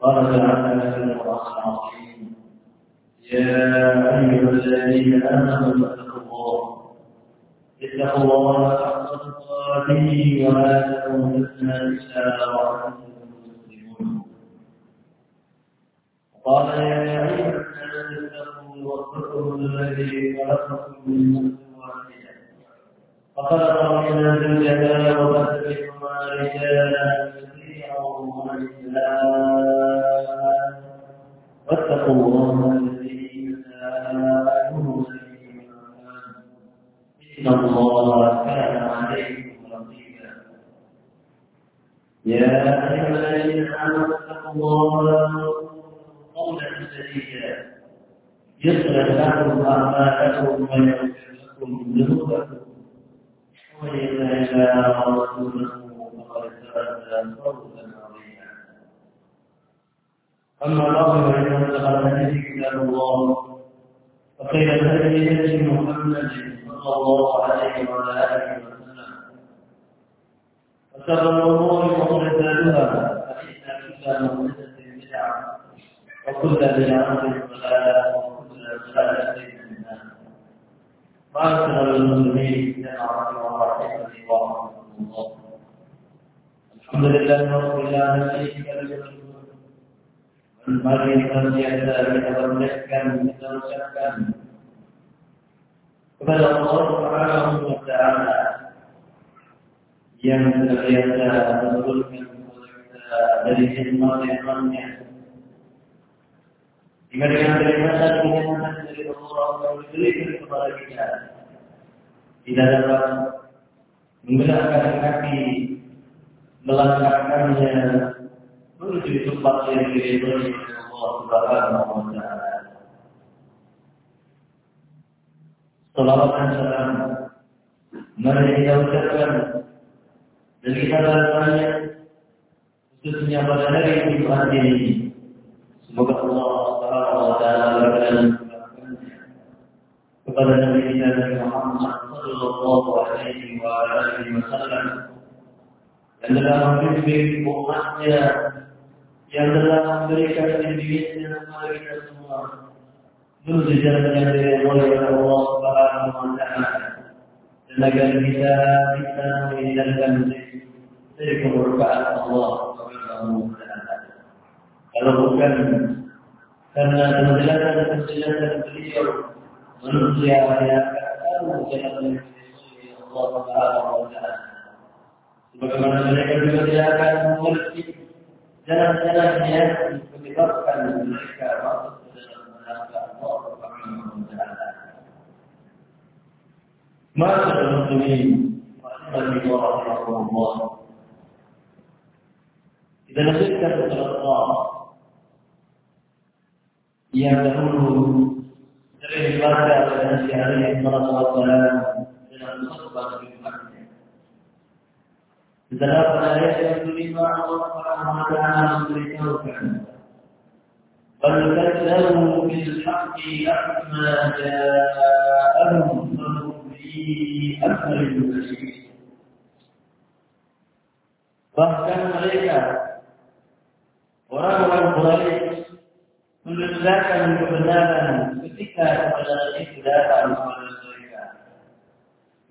قال تعالى في القرآن العظيم يا أيها الذين آمنوا اتقوا الله اتقوا الله حق تقاته ولا تموتن إلا وأنتم مسلمون. قال يا أيها الناس اتقوا ربكم الذي خلقكم من نفس واحدة فخلق منها زوجها وبث منهما رجالا كثيرا ونساء واتقوا الله الذي تساءلون به إن الله كان عليكم رقيبا. يا أيها الذين آمنوا اتقوا الله قولا سديدا. يصلح لكم أعمالكم ويغفر لكم ذنوبكم. ومن يطع الله ورسوله فقد فاز فوزا أما بعد فإن أصدق الحديث كتاب الله وخير الهدي هدي محمد صلى الله عليه وعلى آله وسلم. وشر الأمور محدثاتها فإن كل محدثة بدعة وكل بدعة ضلالة وكل ضلالة في النار. معاشر المسلمين جماعة ورحمة الله الحمد لله رب العالمين Mari senantiasa kita bermeskan, kita kepada Allah Subhanahu yang senantiasa menurunkan kepada kita dari nikmat-nikmatnya. Hingga dengan kenikmatan-kenikmatan dari Allah yang diberikan kepada kita tidak dapat menggerakkan kaki melangkahkannya menuju tempat yang diridhoi Allah Subhanahu wa taala. Salawat dan salam. Mari kita ucapkan. Dan kita bertanya khususnya pada hari Jumat ini. Semoga Allah Subhanahu wa taala berkenan kepada Nabi kita Nabi Muhammad sallallahu alaihi wasallam. Dan dalam membimbing umatnya yang telah memberikan bimbingannya kepada kita semua jalan yang diridhoi oleh Allah Subhanahu wa taala dan agar kita bisa menghindarkan diri dari kemurkaan Allah Subhanahu wa taala. Kalau bukan karena penjelasan-penjelasan beliau manusia yang tahu jalan Allah Subhanahu wa taala. Sebagaimana mereka juga tidak akan mengerti jalan-jalan yang menyebabkan mereka masuk ke dalam neraka Allah Subhanahu. Masa muslimin rahimani wa rahmatullah. Kita lanjutkan kepada Allah yang dahulu sering dibaca Nabi alaihi wasallam dalam khutbah Jumatnya. مبين Bahkan mereka orang-orang Quraisy mendustakan kebenaran ketika kebenaran itu datang kepada mereka.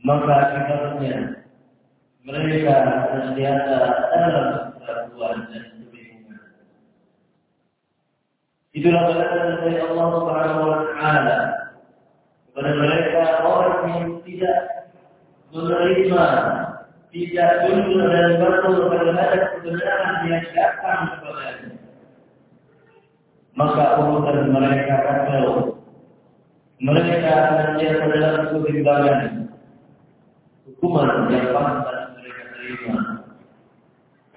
Maka akibatnya mereka senantiasa dalam keraguan dan kebingungan. Itulah balasan dari Allah Subhanahu wa taala kepada mereka orang yang tidak menerima tidak tunduk dan betul terhadap kebenaran yang datang kepadanya. Maka urusan mereka kacau. Mereka senantiasa dalam kebimbangan. Hukuman yang pantas terima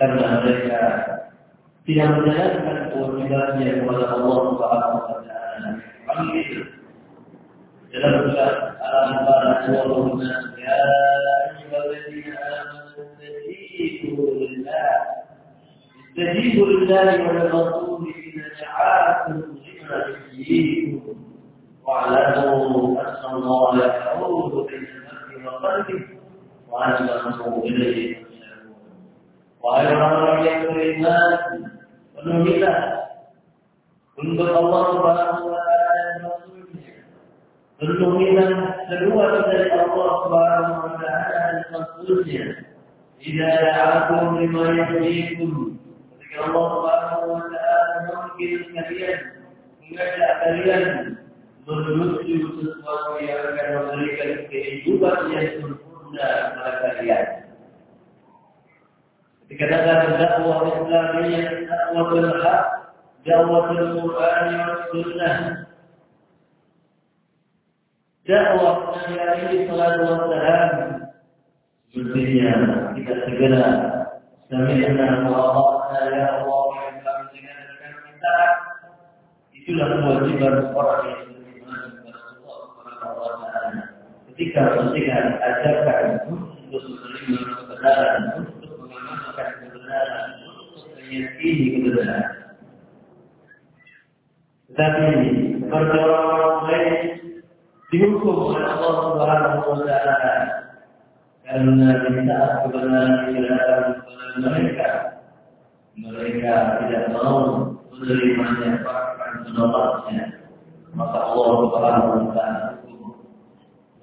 karena mereka tidak menjalankan kewajibannya kepada Allah Subhanahu wa taala. Kami dalam surat Al-Anfal ayat ya ayyuhalladzina amanu istajibu lillah istajibu lillahi wa lirrasul idza da'akum lima yuhyikum wa'lamu anna Allah yahulu baina al-mar'i wa qalbihi wa annahu ilayhi Wahai orang-orang yang beriman, penuhilah untuk Allah Subhanahu wa taala dan Rasulnya. Penuhilah kedua dari Allah Subhanahu wa taala dan Rasulnya. Jika da'akum lima yahdikum. Ketika Allah Subhanahu wa taala memanggil kalian, mengajak kalian menuju sesuatu yang akan memberikan kehidupan yang sempurna kepada kalian. Dikatakan dakwah Islamiyah, dakwah berhak, dakwah Al-Quran dan Sunnah. Dakwah Nabi alaihi salatu wassalam Sepertinya kita segera Sami'na wa Allah ya Allah Itulah kewajiban orang Ketika mereka diajarkan untuk menerima kebenaran, untuk mengamalkan kebenaran, untuk meyakini kebenaran. Tetapi seperti orang-orang lain dihukum oleh Allah Subhanahu wa taala karena minta kebenaran kebenaran kepada mereka. Mereka tidak mau menerimanya bahkan menolaknya. Maka Allah Subhanahu wa taala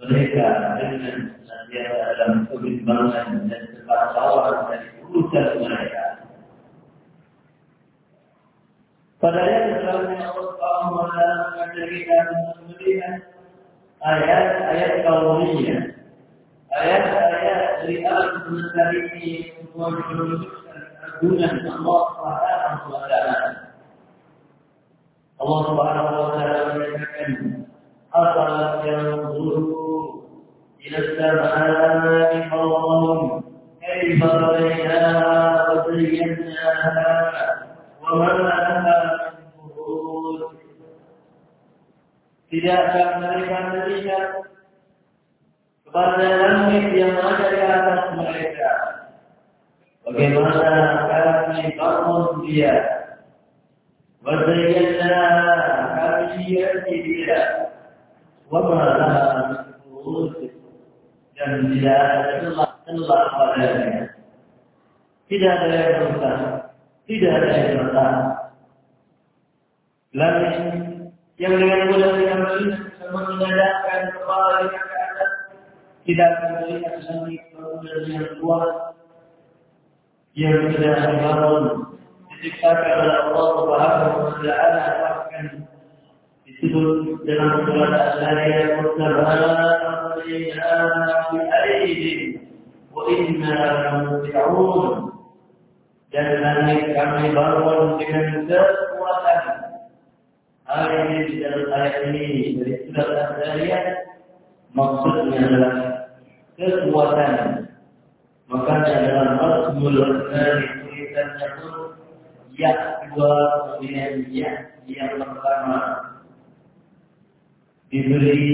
mereka dengan senantiasa dalam kebimbangan dan kekacauan dari urusan mereka. Pada ayat selanjutnya Allah Subhanahu wa taala mengajak kita melihat ayat-ayat kauniyah. Ayat-ayat dari alam semesta ini menunjukkan keagungan Allah Subhanahu wa taala. Allah إلى mendadak kepala ke atas, tidak akan melihat bangunan yang kuat. Yang sudah dibangun diciptakan oleh Allah Subhanahu wa taala. Bahkan disebut dalam surat Al-Zariyat "Wassamaa bi aydin wa inna lamusi'un" dan langit kami bangun dengan kekuatan. Ayat ini di dalam ayat ini dari surat Al-Zariyat maksudnya adalah kekuatan. Makanya dalam Al-Qur'an dari tulisannya pun ya dua kemudian ya yang pertama diberi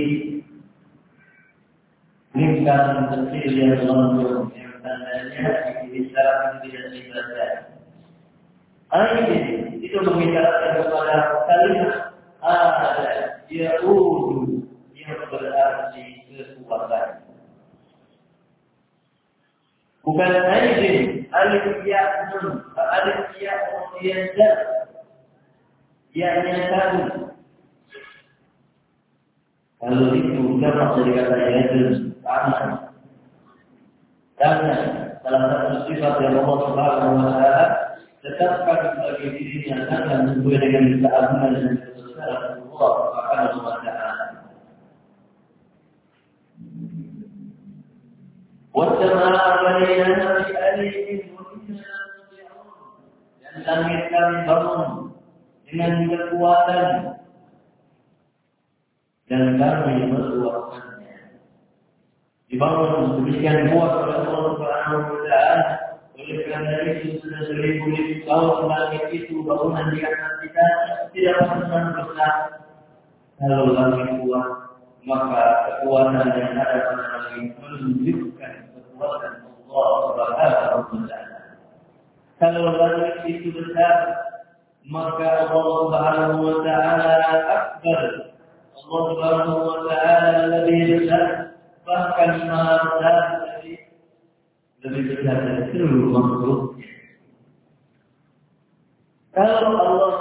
lingkaran kecil yang lonjong yang tandanya bisa tidak dibaca. Ayat itu mengisyaratkan kepada kalimat ada yaudu yang berarti kekuatan. Bukan aidin, alif ya nun, alif ya kemudian dan, ya satu, kalau itu jamak dari kata yadun, tangan. Tangan, salah satu sifat yang Allah Subhanahu wa taala tetapkan sebagai dirinya. Tangan sesuai dengan keagungan. dan kebesaran Allah Subhanahu wa taala. والسماء بنيناها بأليف وإنا dan langit kami bangun dengan kekuatan dan kami meluaskannya. Dibangun demikian kuat oleh Allah Subhanahu wa taala oleh karena itu sudah seribu-ribu tahun langit itu bangunan di atas kita tidak pernah besar. Kalau langit kuat, maka kekuatan yang ada pada langit menunjukkan kekuatan Allah Subhanahu wa taala. Kalau langit itu besar, maka Allah Subhanahu wa taala akbar. Allah Subhanahu wa taala lebih besar bahkan maha besar seluruh makhluknya. Kalau Allah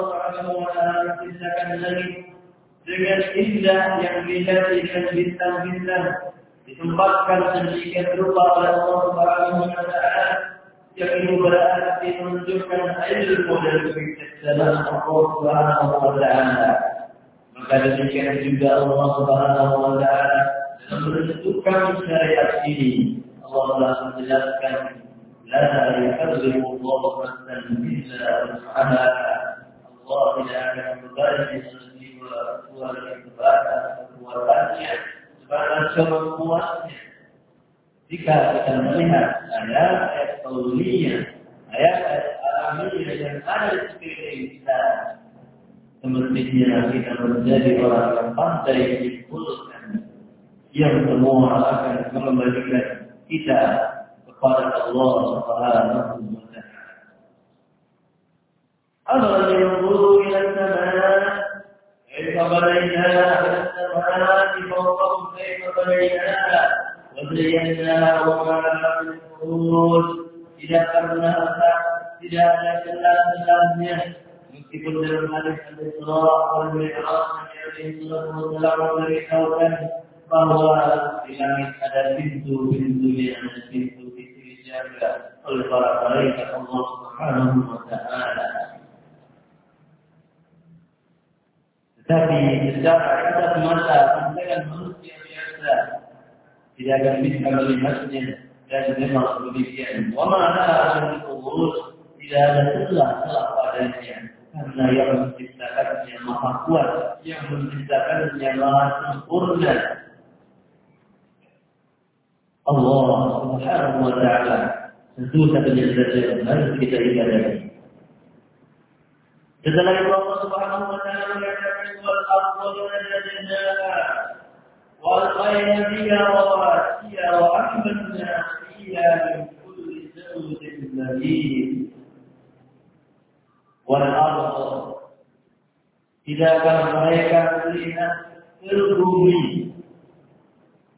menciptakan langit dengan indah yang bintang-bintang ditempatkan rupa oleh Allah yang itu berarti menunjukkan ilmu dan kebijaksanaan Allah Subhanahu wa taala. Maka demikian juga Allah Subhanahu wa taala dalam menentukan syariat ini Allah telah menjelaskan la yukallimu Allah nafsan illa wus'aha. Allah tidak akan membebani jiwa kecuali kepada kekuatannya, kepada kemampuannya. Jika kita melihat ayat-ayat kauliyah, ayat-ayat alamiah yang ada di sekeliling kita, semestinya kita menjadi orang yang pandai dikumpulkan, yang semua akan mengembalikan kita kepada Allah Subhanahu wa taala. Afaman yanzuru ila as-samaa'i kayfa banaynaha wa fawqahum kayfa banaynaha wa zayyanaha wa ma laha min furuj tidak pernah letak tidak ada celah-celahnya meskipun dalam hadis Al-Isra wal Mi'raj Nabi sallallahu alaihi bahwa di langit ada pintu-pintu yang ada pintu-pintu dijaga oleh para malaikat Allah Subhanahu wa taala. Tetapi secara kasat mata pandangan manusia biasa tidak akan bisa melihatnya dan memang demikian. Wa ma'ana al tidak ada celah-celah padanya karena yang menciptakannya maha kuat, yang menciptakannya maha sempurna. Allah Subhanahu wa taala tentu satunya saja harus kita ibadahi. Setelah itu Allah Subhanahu wa taala mengatakan wal ardhu najadnaha wal khayla fiha rawasiya wa ahbanna fiha min kulli zawjin bahij wal ardhu tidak akan mereka melihat ke bumi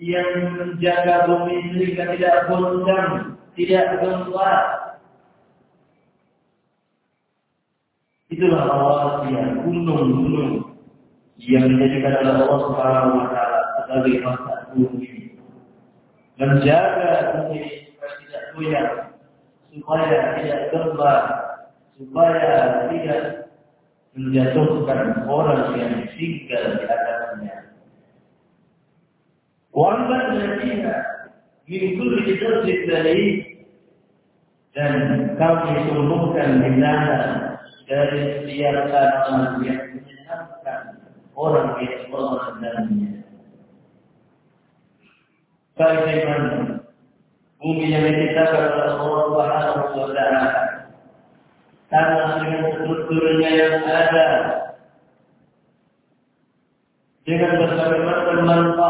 yang menjaga bumi sehingga tidak goncang, tidak gempa, Itulah rawasiya gunung-gunung yang oleh Allah Subhanahu wa taala sebagai masa bumi. Menjaga bumi supaya tidak goyah, supaya tidak gembar, supaya tidak menjatuhkan orang yang tinggal di atasnya. Wanda من كل kita dari dan kami sungguhkan binatang dari setiap tanaman yang menyenangkan orang yang berada dalamnya. Bagaimana bumi yang diciptakan oleh Allah Subhanahu wa taala tanah dengan strukturnya yang ada dengan berbagai macam manfaat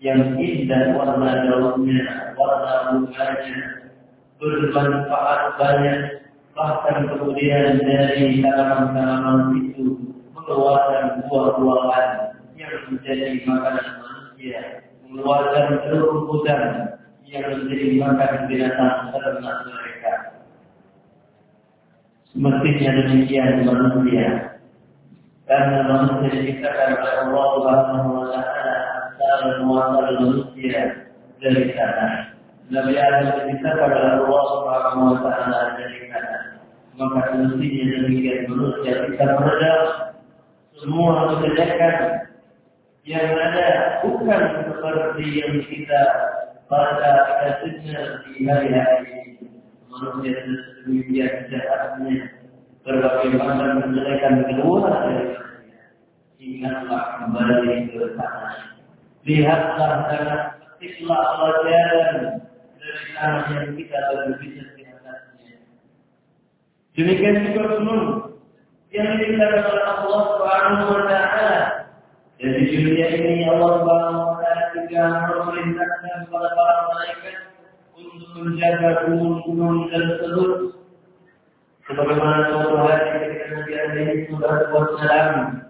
yang indah warna daunnya, warna bunganya, bermanfaat banyak bahkan kemudian dari tanaman-tanaman itu mengeluarkan buah-buahan yang menjadi makanan manusia, mengeluarkan rumputan yang menjadi makanan binatang ternak mereka. Semestinya demikian manusia. Karena manusia diciptakan oleh Allah Subhanahu wa taala muasal manusia dari tanah. Nabi Adam diciptakan oleh Allah Subhanahu wa taala dari tanah. Maka semestinya demikian manusia kita meredam semua kejelekan yang ada bukan seperti yang kita pada kasusnya di hari-hari ini. Manusia sedemikian jahatnya berbagai macam kejelekan keluar dari. Ingatlah kembali ke tanah. Lihatlah tanah, petiklah pelajaran dari tanah yang kita berbicara di atasnya. Demikian juga gunung yang diceritakan oleh Allah Subhanahu wa taala. Dan di dunia ini Allah Subhanahu wa taala juga memerintahkan kepada para malaikat untuk menjaga gunung-gunung tersebut. Sebagaimana suatu hari ketika Nabi alaihi salatu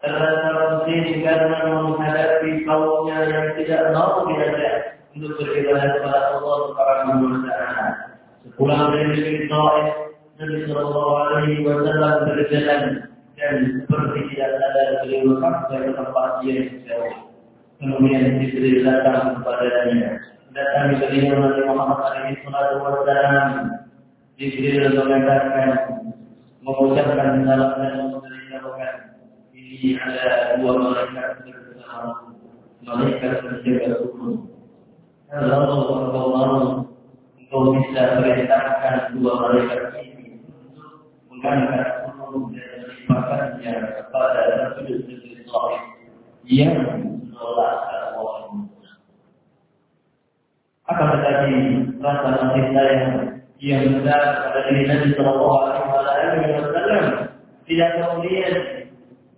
muslim karena menghadapi kaumnya yang tidak mau diajak untuk beribadah kepada Allah Subhanahu wa taala. Sepulang dari negeri Taif, Nabi Sallallahu Alaihi Wasallam berjalan dan seperti tidak ada beliau sampai ke tempat yang jauh. Kemudian Jibril datang kepadanya. Datang beliau Nabi Muhammad Alaihi Wasallam. Jibril mengatakan, mengucapkan salam dan ada dua malaikat malaikat penjaga hukum. Kalau engkau bisa perintahkan dua malaikat ini untuk mengangkat gunung dan melimpahkannya kepada Sahih yang menolak Allah. Akan tetapi rasa yang besar pada diri Nabi Sallallahu Alaihi Wasallam tidak kemudian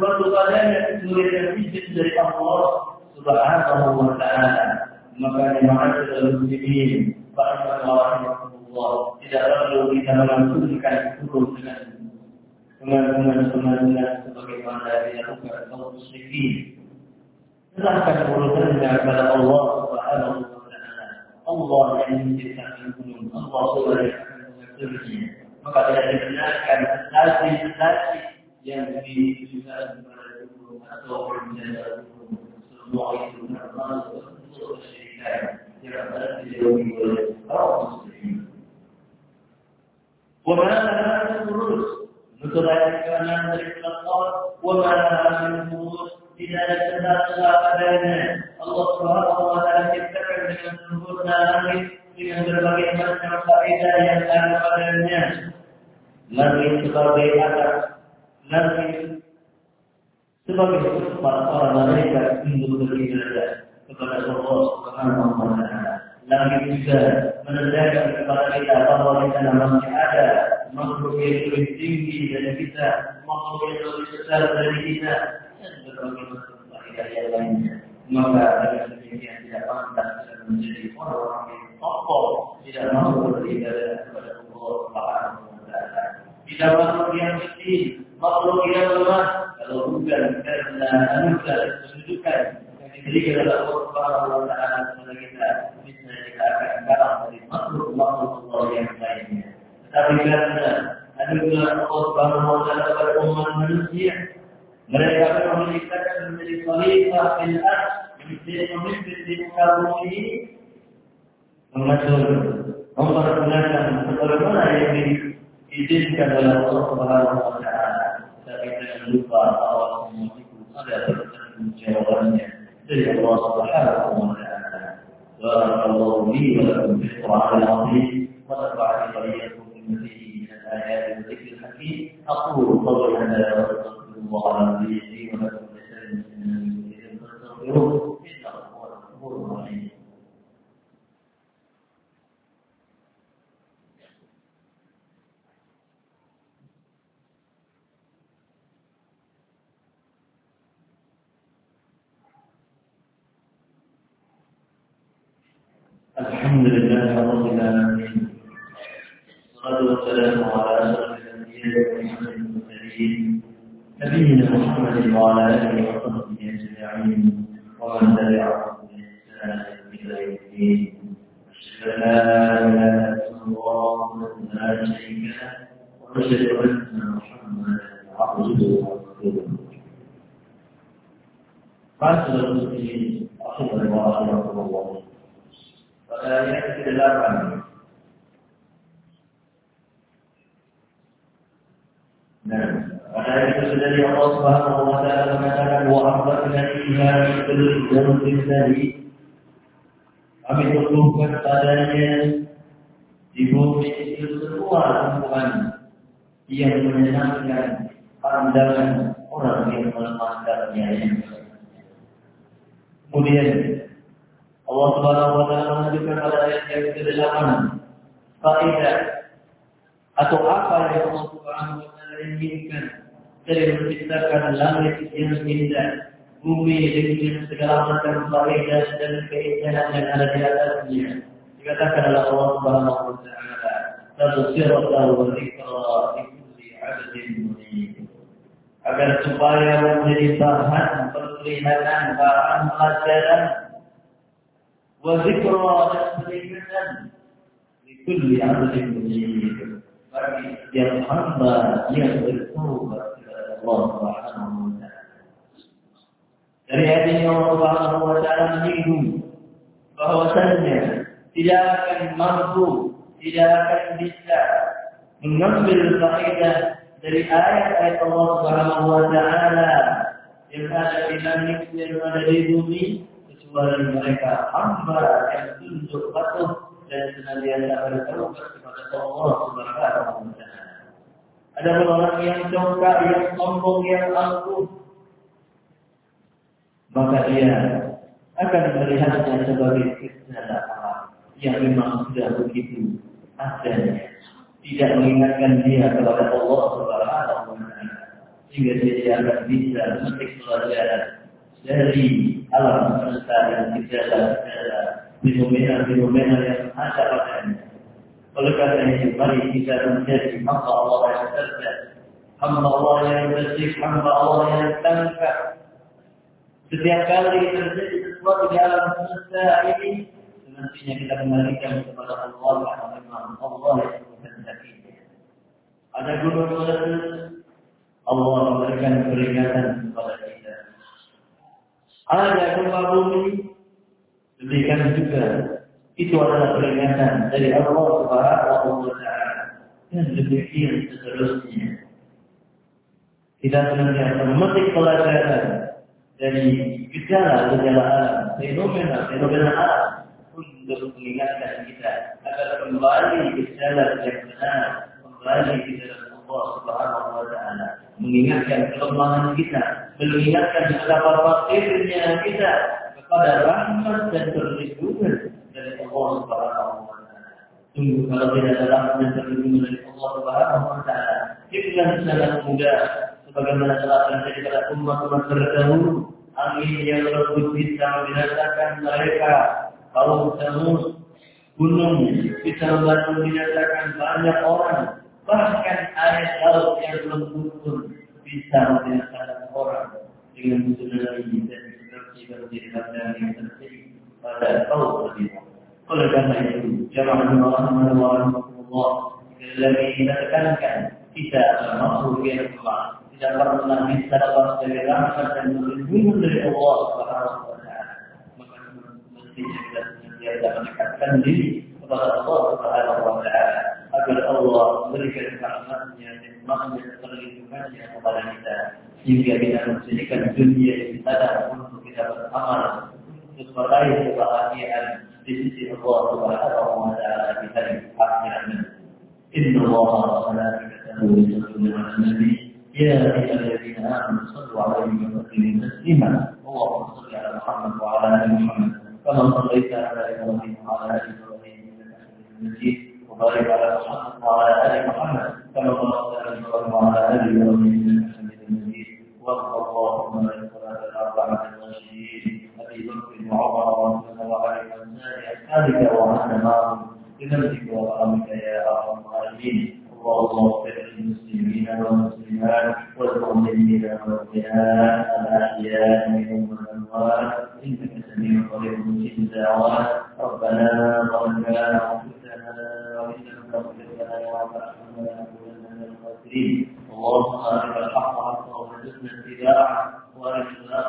sesuatu padanya kecuali dan izin dari Allah Subhanahu Wa Taala. Maka jemaah muslimin, para Allah tidak perlu kita melangsungkan turun dengan pengaduan-pengaduan sebagaimana dilakukan kaum musyrikin. Serahkan urusannya kepada Allah Subhanahu Wa Taala. Allah yang menciptakan gunung, Allah sudah mengaturnya. Maka tidak dibenarkan sensasi-sensasi yang ditujukan kepada hukum atau menjaga hukum semua itu termasuk untuk kesyirikan yang harus dijauhi oleh kaum muslimin. وما لها من فروج مثل كان dari pelakon وما لها من فروج tidak ada tanda-tanda padanya Allah Subhanahu wa taala ciptakan dengan sempurna langit dengan berbagai macam faedah yang ada padanya langit sebagai atas langit sebagai tempat para malaikat untuk beribadah kepada Allah Subhanahu wa taala. Langit juga menandakan kepada kita bahwa sana masih ada makhluk yang lebih tinggi dari kita, makhluk yang lebih besar dari kita, dan berbagai macam faedah yang lainnya. Maka dengan demikian tidak pantas kita menjadi orang-orang yang kokoh, tidak mau beribadah kepada Allah Subhanahu wa taala. Tidak makhluk yang kecil, makhluk yang lemah, kalau bukan karena kedudukan yang diberikan oleh Allah Subhanahu wa taala kepada kita, bisa kita akan dari makhluk-makhluk Allah yang lainnya. Tetapi karena anugerah Allah Subhanahu wa taala kepada umat manusia, mereka akan menciptakan menjadi khalifah fil ardh, menjadi pemimpin di muka bumi ini, mengatur, mempergunakan sebagaimana yang diizinkan oleh Allah Subhanahu wa Tapi jangan lupa bahwa semua itu ada pertanggungjawabannya dari Allah Subhanahu wa taala. بارك الله لي ولكم في القرآن العظيم ونفعني وإياكم الله لا شريك له واشهد ان محمدا عبده ورسوله قاتل المسلمين رحمه الله رحمه الله فلا يكفي لا عنه نعم وكذلك الذي الله سبحانه وتعالى مثلا وأخبرنا فيها مثل الجنة الذي kami tumbuhkan padanya di bumi itu semua tumbuhan yang menyenangkan pandangan orang yang melemahkannya. Kemudian Allah Subhanahu wa taala menunjukkan pada ayat yang ke-8 faedah atau apa yang Allah Subhanahu wa taala inginkan dari menciptakan langit yang indah, bumi dengan segala macam faedah dan keindahan yang ada di atasnya. Dikatakan oleh Allah Subhanahu wa taala, "Tadhkiratan wa dzikra likulli 'abdin munib." Agar supaya menjadi bahan perlihatan, bahan pelajaran wa dzikra dan peringatan likulli 'abdin munib. Bagi setiap hamba yang bertobat kepada Allah Subhanahu dari ini Allah Subhanahu wa taala menyinggung bahwasanya tidak akan mampu, tidak akan bisa mengambil faedah dari ayat-ayat Allah Subhanahu wa taala yang ada di langit yang ada di bumi kecuali mereka hamba yang tunduk patuh dan senantiasa bertaubat kepada Allah Subhanahu wa taala. Ada orang yang congkak, yang sombong, yang angkuh, maka dia akan melihatnya sebagai kesalahan yang memang sudah begitu adanya. Tidak mengingatkan dia kepada Allah Subhanahu wa taala sehingga dia akan bisa memetik pelajaran dari alam semesta dan segala-segala fenomena-fenomena yang ada padanya. Oleh karena itu, mari kita menjadi hamba Allah yang cerdas, hamba Allah yang bersih, hamba Allah yang tangkap. Setiap kali terjadi sesuatu di alam semesta ini, semestinya kita kembalikan kepada Allah karena memang Allah yang menghendakinya. Ada meletus, Allah memberikan peringatan kepada kita. Ada gempa bumi, demikian juga itu adalah peringatan dari Allah Subhanahu wa taala dan demikian seterusnya. Kita senantiasa memetik pelajaran dari gejala-gejala fenomena-fenomena alam untuk mengingatkan kita agar kembali ke jalan yang benar, kembali ke jalan Allah Subhanahu wa taala, mengingatkan kelemahan kita, mengingatkan betapa fakirnya kita kepada rahmat dan perlindungan dari Allah Subhanahu wa taala. Sungguh kalau tidak ada rahmat dan perlindungan dari Allah Subhanahu wa taala, dengan sangat mudah sebagaimana telah terjadi pada umat-umat terdahulu, angin yang lembut bisa membinasakan mereka, kaum Samud, gunung bisa membantu membinasakan banyak orang, bahkan air laut yang lembut pun bisa membinasakan orang. Dengan tsunami dan seperti bandang yang terjadi pada kaum tadi. Oleh karena itu, jamaah Allah Rahmatullah lagi kita makhluk yang lemah pernah bisa dapat dari rahmat dan perlindungan dari Allah Subhanahu wa taala. Maka mestinya kita senantiasa mendekatkan diri kepada Allah Subhanahu wa taala. Agar Allah memberikan rahmatnya dan rahmat perlindungannya kepada kita. Sehingga kita menjadikan dunia ini sadar untuk kita beramal. Untuk meraih kebahagiaan di di sisi Allah Subhanahu wa taala di hari akhirat. Inna Allah wa malaikatahu yusalluna 'alan nabi يا أيها الذين آمنوا صلوا عليه وسلموا تسليما. اللهم صل على محمد وعلى آل محمد كما صليت على إبراهيم وعلى آل إبراهيم إنك حميد مجيد. وبارك على محمد وعلى آل محمد كما باركت على إبراهيم وعلى آل إبراهيم إنك حميد مجيد. وارض اللهم عن الصلاة الأربعة الراشدين أبي بكر وعمر وعثمان وعلي وعن أصحابك وعن معهم. بذنبك وكرمك يا أرحم الراحمين. اللهم اغفر للمسلمين والمسلمات والمؤمنين والمؤمنات الاحياء منهم والاموات انك سميع قريب مجيب الدعوات ربنا ظلمنا انفسنا وان لم تغفر لنا وترحمنا لنكونن من الخاسرين اللهم ارنا الحق حقا وارزقنا اتباعه وارنا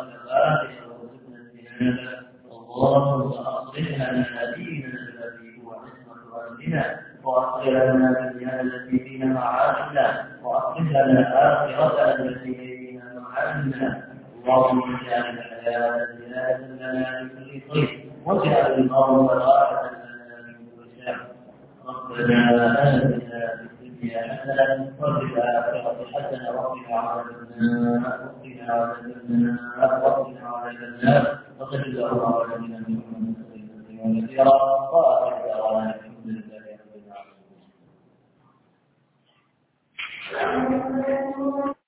اللهم اجعل الحياة زياده لنا في كل خير واجعل المرء راحه لنا ربنا اتنا في الدنيا. حسنه وفي الاخره حسنه وقنا عذاب النار وقنا عذاب النار وقنا عذاب النار وصل اللهم على نبينا محمد صلى الله عليه لله رب العالمين